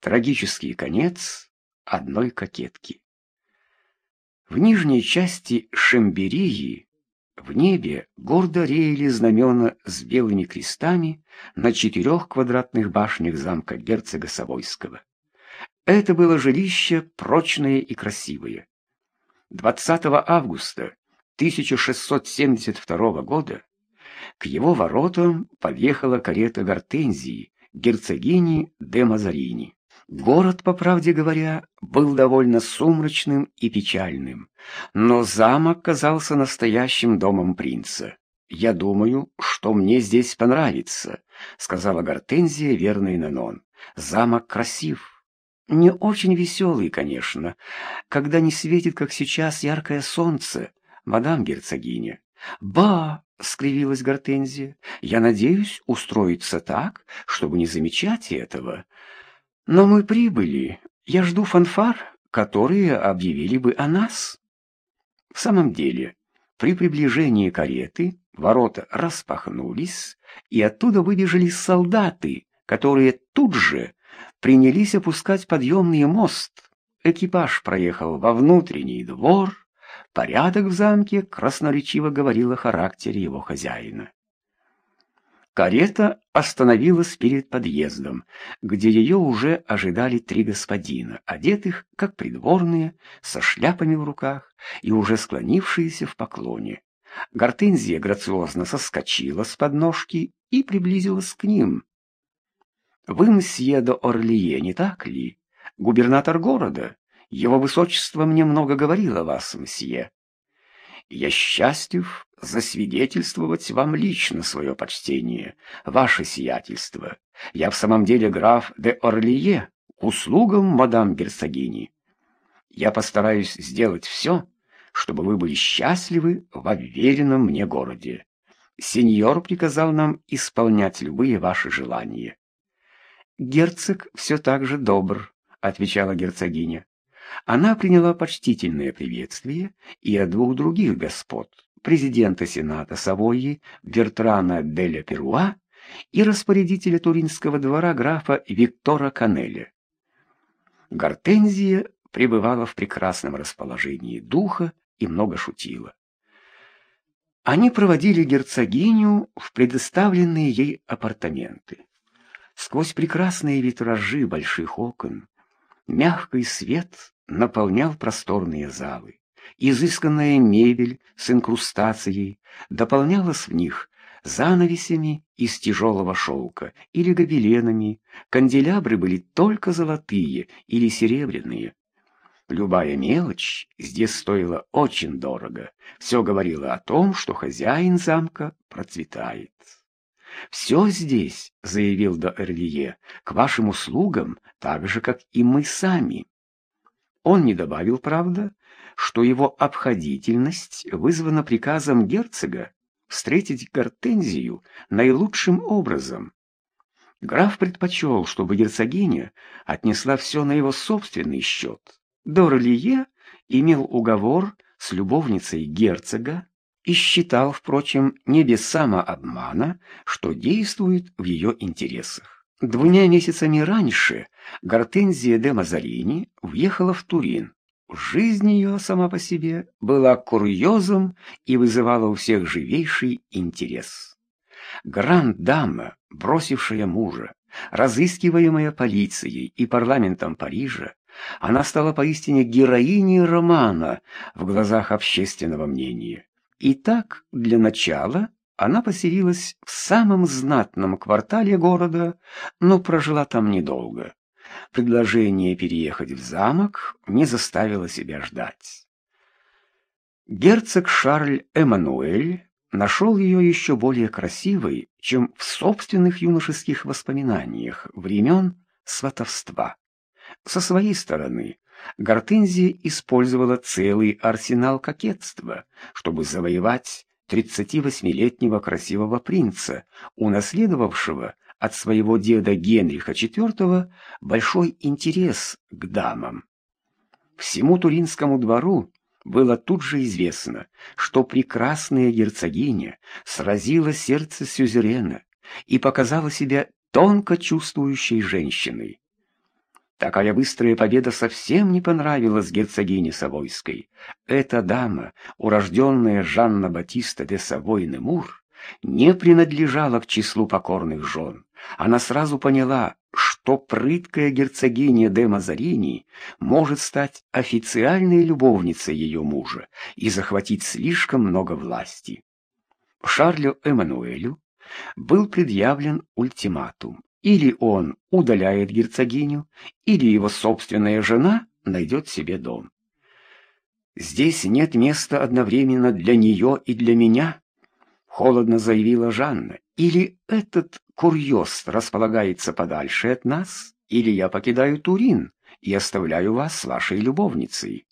Трагический конец одной кокетки. В нижней части Шемберии в небе гордо реяли знамена с белыми крестами на четырех квадратных башнях замка герцога Савойского. Это было жилище прочное и красивое. 20 августа 1672 года к его воротам подъехала карета Гортензии, герцогини де Мазарини. Город, по правде говоря, был довольно сумрачным и печальным, но замок казался настоящим домом принца. «Я думаю, что мне здесь понравится», — сказала Гортензия, верный Нанон. «Замок красив. Не очень веселый, конечно, когда не светит, как сейчас, яркое солнце, мадам герцогиня». «Ба!» — скривилась Гортензия. «Я надеюсь устроиться так, чтобы не замечать этого». Но мы прибыли. Я жду фанфар, которые объявили бы о нас. В самом деле, при приближении кареты ворота распахнулись, и оттуда выбежали солдаты, которые тут же принялись опускать подъемный мост. Экипаж проехал во внутренний двор. Порядок в замке красноречиво говорил о характере его хозяина. Карета остановилась перед подъездом, где ее уже ожидали три господина, одетых, как придворные, со шляпами в руках и уже склонившиеся в поклоне. Гортензия грациозно соскочила с подножки и приблизилась к ним. «Вы, мсье де Орлие, не так ли? Губернатор города. Его высочество мне много говорил о вас, мсье». Я счастлив засвидетельствовать вам лично свое почтение, ваше сиятельство. Я в самом деле граф де Орлие, к услугам мадам герцогини. Я постараюсь сделать все, чтобы вы были счастливы в уверенном мне городе. Сеньор приказал нам исполнять любые ваши желания. Герцог все так же добр, отвечала герцогиня. Она приняла почтительное приветствие и от двух других господ, президента Сената Савойи Бертрана Деля Перуа и распорядителя Туринского двора графа Виктора Канеля. Гортензия пребывала в прекрасном расположении духа и много шутила. Они проводили герцогиню в предоставленные ей апартаменты. Сквозь прекрасные витражи больших окон мягкий свет наполнял просторные залы. Изысканная мебель с инкрустацией дополнялась в них занавесями из тяжелого шелка или гобеленами, канделябры были только золотые или серебряные. Любая мелочь здесь стоила очень дорого. Все говорило о том, что хозяин замка процветает. «Все здесь», — заявил до Эрлие, — «к вашим услугам, так же, как и мы сами». Он не добавил, правда, что его обходительность вызвана приказом герцога встретить Гортензию наилучшим образом. Граф предпочел, чтобы герцогиня отнесла все на его собственный счет. Дорлие имел уговор с любовницей герцога и считал, впрочем, не без самообмана, что действует в ее интересах. Двумя месяцами раньше Гортензия де Мазарини въехала в Турин. Жизнь ее сама по себе была курьезом и вызывала у всех живейший интерес. Гранд-дама, бросившая мужа, разыскиваемая полицией и парламентом Парижа, она стала поистине героиней романа в глазах общественного мнения. Итак, для начала она поселилась в самом знатном квартале города, но прожила там недолго. Предложение переехать в замок не заставило себя ждать. Герцог Шарль Эммануэль нашел ее еще более красивой, чем в собственных юношеских воспоминаниях времен сватовства. Со своей стороны, Гортензия использовала целый арсенал кокетства, чтобы завоевать 38-летнего красивого принца, унаследовавшего от своего деда Генриха IV большой интерес к дамам. Всему Туринскому двору было тут же известно, что прекрасная герцогиня сразила сердце сюзерена и показала себя тонко чувствующей женщиной. Такая быстрая победа совсем не понравилась герцогине Савойской. Эта дама, урожденная Жанна Батиста де Савой-Немур, не принадлежала к числу покорных жен. Она сразу поняла, что прыткая герцогиня де Мазарини может стать официальной любовницей ее мужа и захватить слишком много власти. Шарлю Эммануэлю был предъявлен ультиматум. Или он удаляет герцогиню, или его собственная жена найдет себе дом. «Здесь нет места одновременно для нее и для меня», — холодно заявила Жанна. «Или этот курьез располагается подальше от нас, или я покидаю Турин и оставляю вас с вашей любовницей».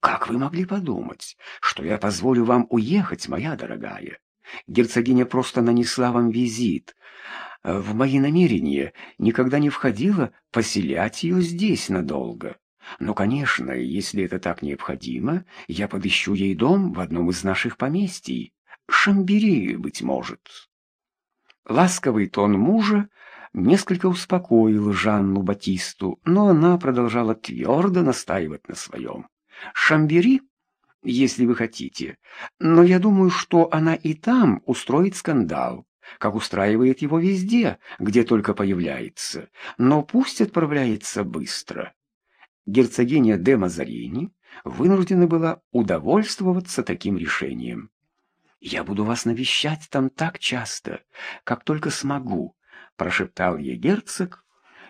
«Как вы могли подумать, что я позволю вам уехать, моя дорогая? Герцогиня просто нанесла вам визит, в мои намерения никогда не входило поселять ее здесь надолго. Но, конечно, если это так необходимо, я подыщу ей дом в одном из наших поместий. Шамбери, быть может. Ласковый тон мужа несколько успокоил Жанну Батисту, но она продолжала твердо настаивать на своем. Шамбери, если вы хотите, но я думаю, что она и там устроит скандал как устраивает его везде, где только появляется, но пусть отправляется быстро. Герцогиня де Мазарини вынуждена была удовольствоваться таким решением. «Я буду вас навещать там так часто, как только смогу», — прошептал ей герцог,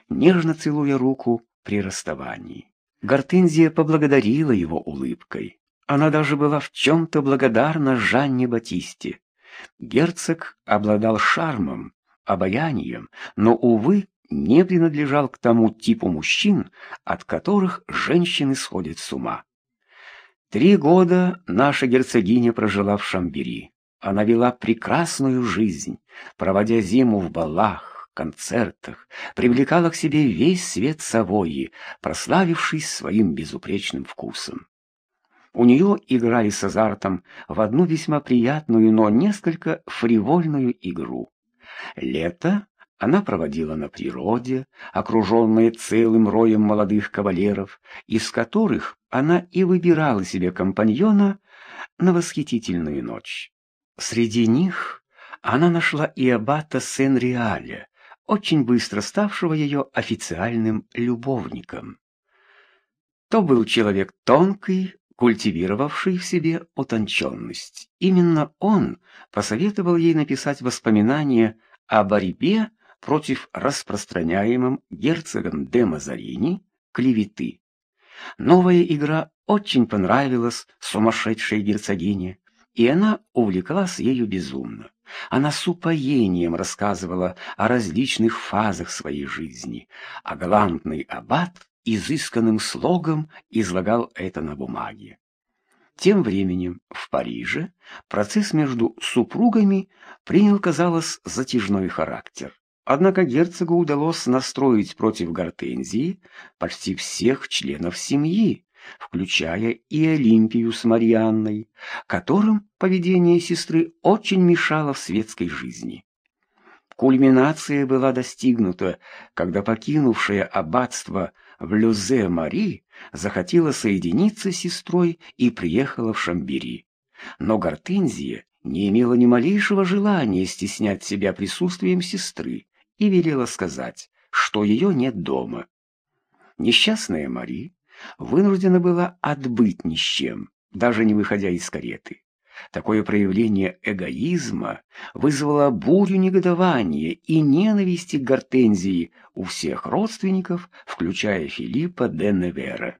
нежно целуя руку при расставании. Гортензия поблагодарила его улыбкой. Она даже была в чем-то благодарна Жанне Батисте. Герцог обладал шармом, обаянием, но, увы, не принадлежал к тому типу мужчин, от которых женщины сходят с ума. Три года наша герцогиня прожила в Шамбери. Она вела прекрасную жизнь, проводя зиму в балах, концертах, привлекала к себе весь свет Савойи, прославившись своим безупречным вкусом. У нее играли с азартом в одну весьма приятную, но несколько фривольную игру. Лето она проводила на природе, окруженная целым роем молодых кавалеров, из которых она и выбирала себе компаньона на восхитительную ночь. Среди них она нашла и аббата Сен-Реаля, очень быстро ставшего ее официальным любовником. То был человек тонкий, культивировавший в себе утонченность. Именно он посоветовал ей написать воспоминания о борьбе против распространяемым герцогом де Мазарини клеветы. Новая игра очень понравилась сумасшедшей герцогине, и она увлеклась ею безумно. Она с упоением рассказывала о различных фазах своей жизни, а галантный аббат изысканным слогом излагал это на бумаге. Тем временем в Париже процесс между супругами принял, казалось, затяжной характер. Однако герцогу удалось настроить против Гортензии почти всех членов семьи, включая и Олимпию с Марианной, которым поведение сестры очень мешало в светской жизни. Кульминация была достигнута, когда покинувшая аббатство в Люзе-Мари захотела соединиться с сестрой и приехала в Шамбери. Но Гортензия не имела ни малейшего желания стеснять себя присутствием сестры и велела сказать, что ее нет дома. Несчастная Мари вынуждена была отбыть ни с чем, даже не выходя из кареты. Такое проявление эгоизма вызвало бурю негодования и ненависти к Гортензии у всех родственников, включая Филиппа де Невера.